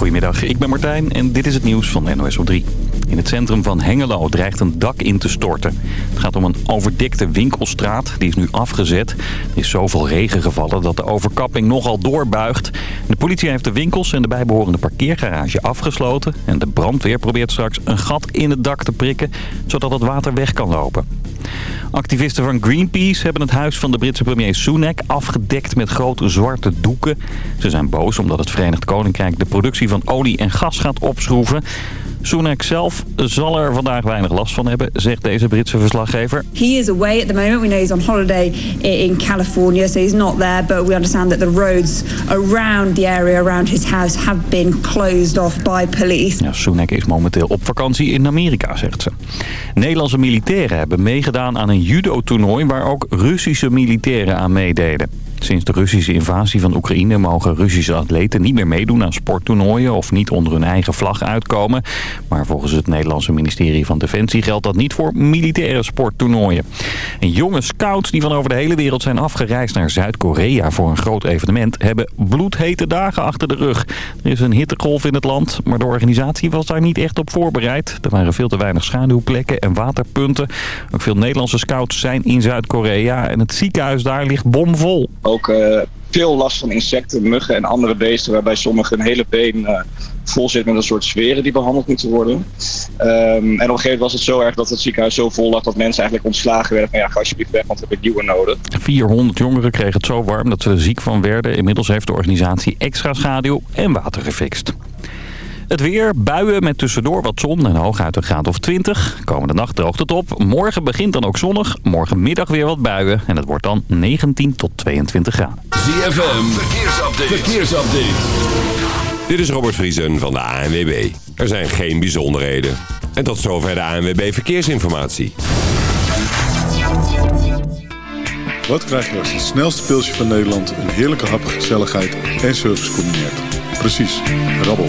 Goedemiddag, ik ben Martijn en dit is het nieuws van NOS op 3. In het centrum van Hengelo dreigt een dak in te storten. Het gaat om een overdekte winkelstraat, die is nu afgezet. Er is zoveel regen gevallen dat de overkapping nogal doorbuigt. De politie heeft de winkels en de bijbehorende parkeergarage afgesloten. En de brandweer probeert straks een gat in het dak te prikken, zodat het water weg kan lopen. Activisten van Greenpeace hebben het huis van de Britse premier Sunak afgedekt met grote zwarte doeken. Ze zijn boos omdat het Verenigd Koninkrijk de productie van olie en gas gaat opschroeven. Sunak zelf zal er vandaag weinig last van hebben, zegt deze Britse verslaggever. He is away at the moment. We know he's on holiday in California, so he's not there. But we understand that the roads around the area around his house have been closed off by police. Ja, Sunak is momenteel op vakantie in Amerika, zegt ze. Nederlandse militairen hebben meegedaan aan een judo-toernooi waar ook Russische militairen aan meededen. Sinds de Russische invasie van Oekraïne mogen Russische atleten niet meer meedoen aan sporttoernooien of niet onder hun eigen vlag uitkomen. Maar volgens het Nederlandse ministerie van Defensie geldt dat niet voor militaire sporttoernooien. En jonge scouts die van over de hele wereld zijn afgereisd naar Zuid-Korea voor een groot evenement hebben bloedhete dagen achter de rug. Er is een hittegolf in het land, maar de organisatie was daar niet echt op voorbereid. Er waren veel te weinig schaduwplekken en waterpunten. Ook veel Nederlandse scouts zijn in Zuid-Korea en het ziekenhuis daar ligt bomvol ook uh, veel last van insecten, muggen en andere beesten. Waarbij sommigen een hele been uh, vol zit met een soort zweren die behandeld moeten worden. Um, en op een gegeven moment was het zo erg dat het ziekenhuis zo vol lag dat mensen eigenlijk ontslagen werden. Van ja, ga alsjeblieft weg, want we hebben nieuwe nodig. 400 jongeren kregen het zo warm dat ze er ziek van werden. Inmiddels heeft de organisatie extra schaduw en water gefixt. Het weer, buien met tussendoor wat zon en hooguit een graad of 20. Komende nacht droogt het op. Morgen begint dan ook zonnig. Morgenmiddag weer wat buien. En het wordt dan 19 tot 22 graden. ZFM, verkeersupdate. verkeersupdate. Dit is Robert Vriesen van de ANWB. Er zijn geen bijzonderheden. En tot zover de ANWB Verkeersinformatie. Wat krijg je als het snelste pilsje van Nederland... een heerlijke hap, gezelligheid en service combineert? Precies, rabbel.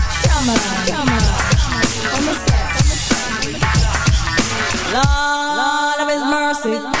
Lord of his mercy.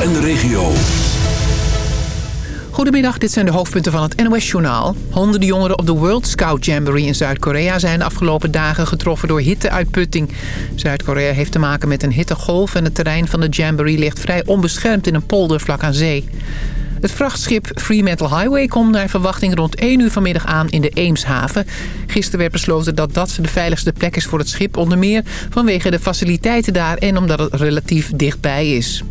En de regio. Goedemiddag, dit zijn de hoofdpunten van het NOS-journaal. Honderden jongeren op de World Scout Jamboree in Zuid-Korea... zijn de afgelopen dagen getroffen door hitteuitputting. Zuid-Korea heeft te maken met een hittegolf... en het terrein van de Jamboree ligt vrij onbeschermd in een polder vlak aan zee. Het vrachtschip Fremantle Highway komt naar verwachting rond 1 uur vanmiddag aan in de Eemshaven. Gisteren werd besloten dat dat de veiligste plek is voor het schip... onder meer vanwege de faciliteiten daar en omdat het relatief dichtbij is.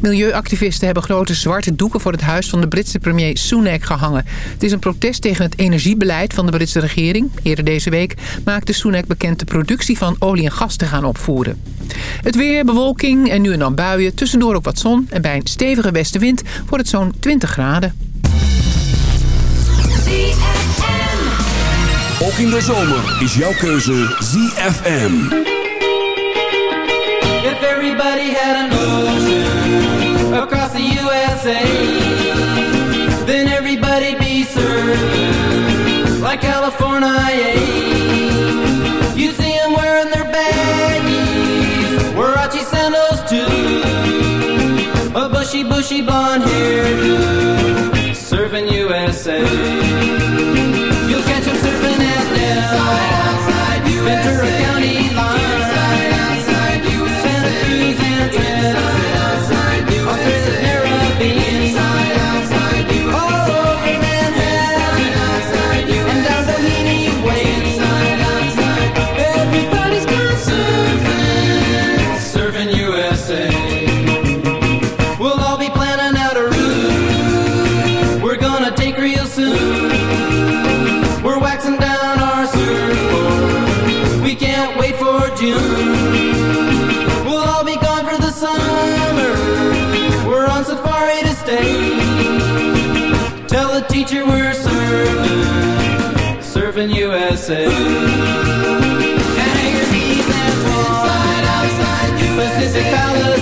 Milieuactivisten hebben grote zwarte doeken voor het huis van de Britse premier Sunak gehangen. Het is een protest tegen het energiebeleid van de Britse regering. Eerder deze week maakte Sunak bekend de productie van olie en gas te gaan opvoeren. Het weer, bewolking en nu en dan buien, tussendoor ook wat zon. En bij een stevige westenwind wordt het zo'n 20 graden. Ook in de zomer is jouw keuze ZFM. If everybody had USA, then everybody'd be served like California. You'd see them wearing their baggies, Warachi sandals too, a bushy, bushy blonde hairdo, serving USA. teacher we're serving, serving USA. Hang your knees and fall, slide outside Pacific Palace.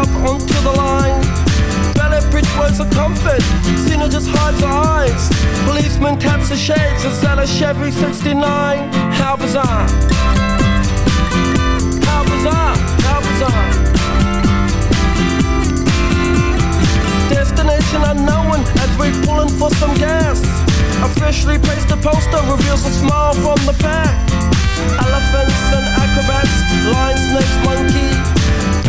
Out onto the line. Ballet bridge words of comfort, Cena just hides her eyes. Policeman taps the shades, is that a Chevy 69? How bizarre! How bizarre! How bizarre! Destination unknown as we're pulling for some gas. Officially placed a poster reveals a smile from the pack. Elephants and acrobats, lion, snakes, monkey.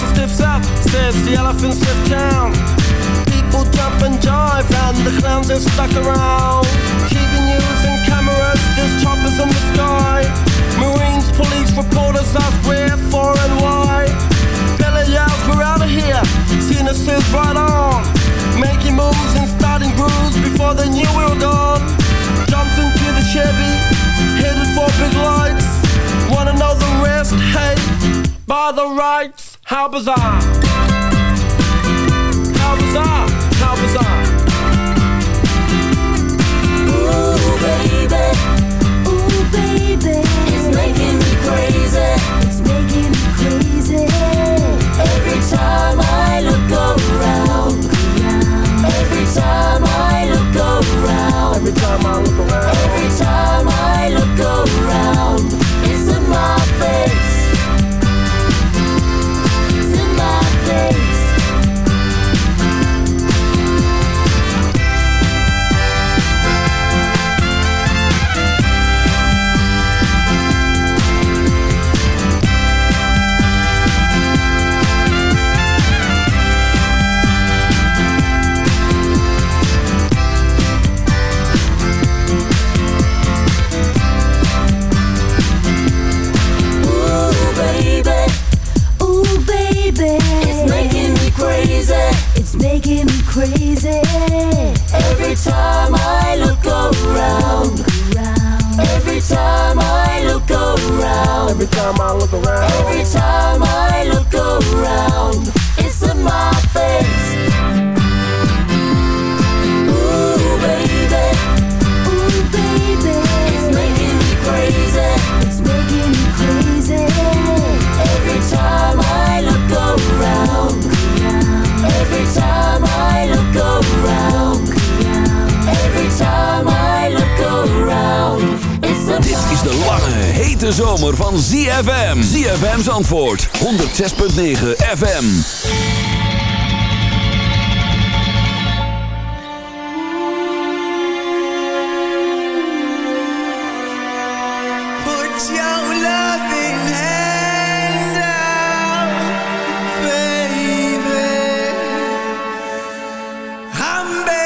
Ringmaster stiffs up, says the elephant stiff down. People jump and jive, and the clowns are stuck around. TV news and cameras, there's choppers in the sky. Marines, police, reporters ask where, for, and why. Billy yells, we're out of here. Cena says right on. Making moves and starting grooves before they knew we were gone. Jumped into the Chevy, headed for big lights. Wanna know the rest? Hey, by the rights! How bizarre! How bizarre! One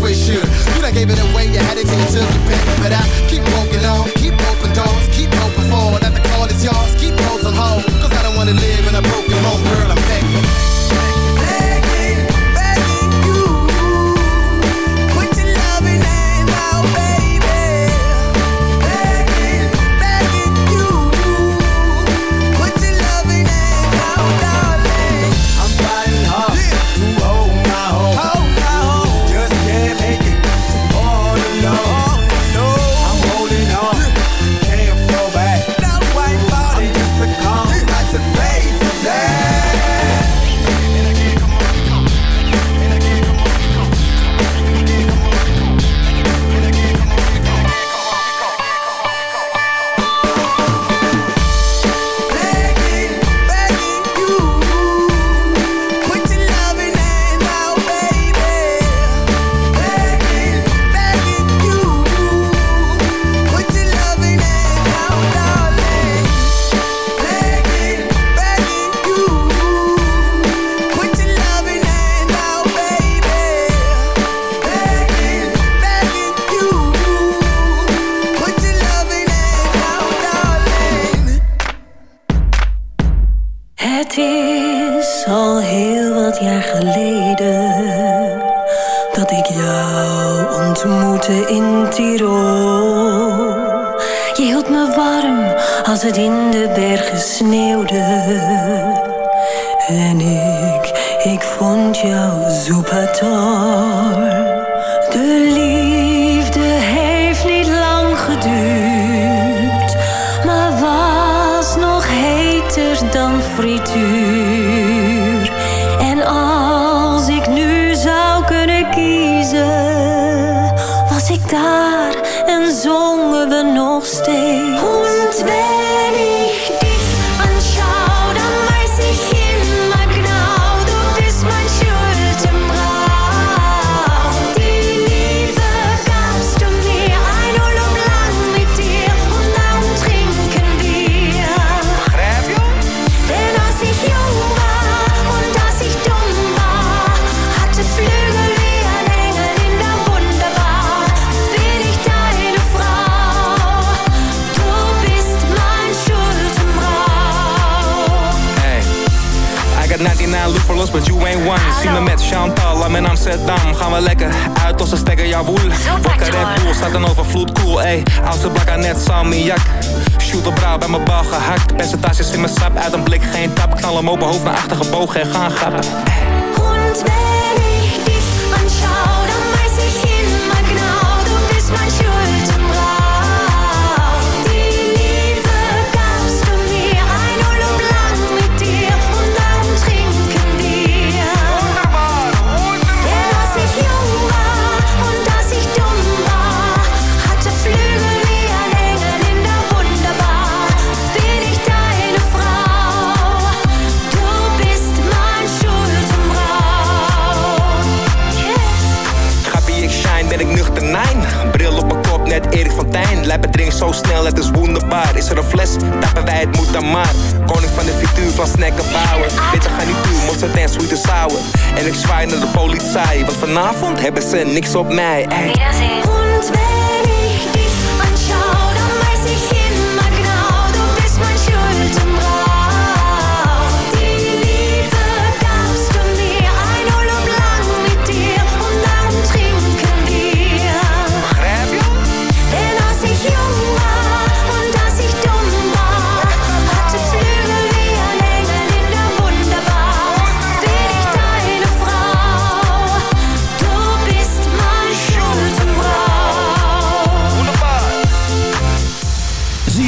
with you. You done gave it away, you had it till you took it back. But I keep dan frituur. Chantal, I'm in Amsterdam, gaan we lekker uit onze een stekker, jawoel. Wakker Red Bull, staat een overvloed, cool, ey. Oudste blakka net salmiak. Shoot op brouw bij mijn bal gehakt. Percentages in mijn sap, uit een blik geen tap. Knal hem open, hoofd naar achter gebogen en gaan grappen. Lijpen drinkt zo snel, het is wonderbaar. Is er een fles? Tappen wij het moet dan maar. Koning van de virtue van snacken bouwen. Bitte ga niet toe, mosterd en sweet en sour. En ik zwaai naar de politie, want vanavond hebben ze niks op mij.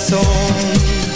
corazón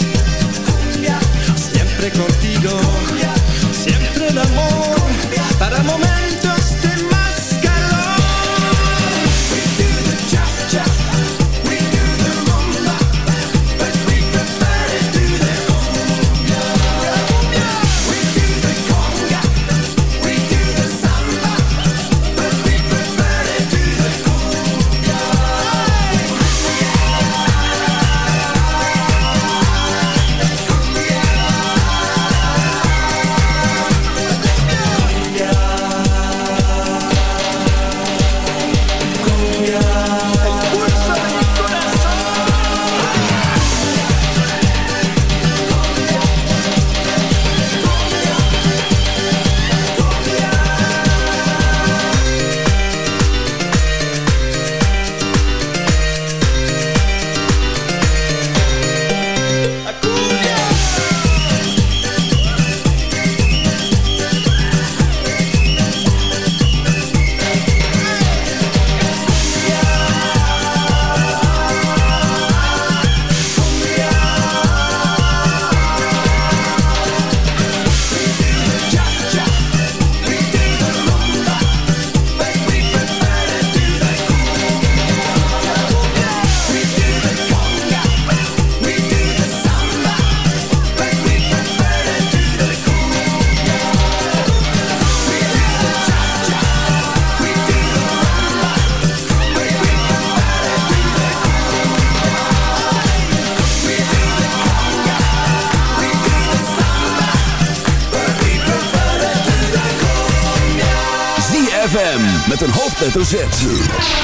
ZFM met een hoofdletter Z.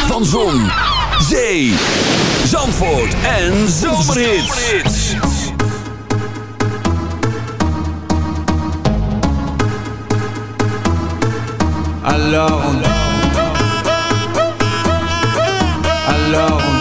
Van Zon, Zee, Zandvoort en Zomerhits. Alors on... Alors.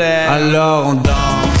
Alors on danse.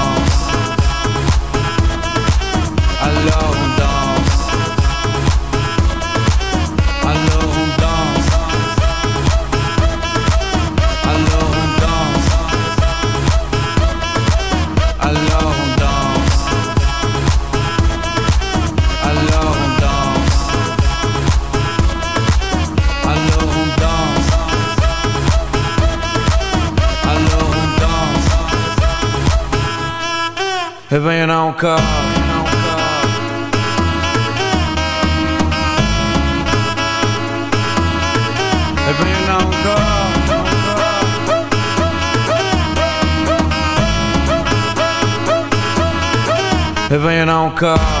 car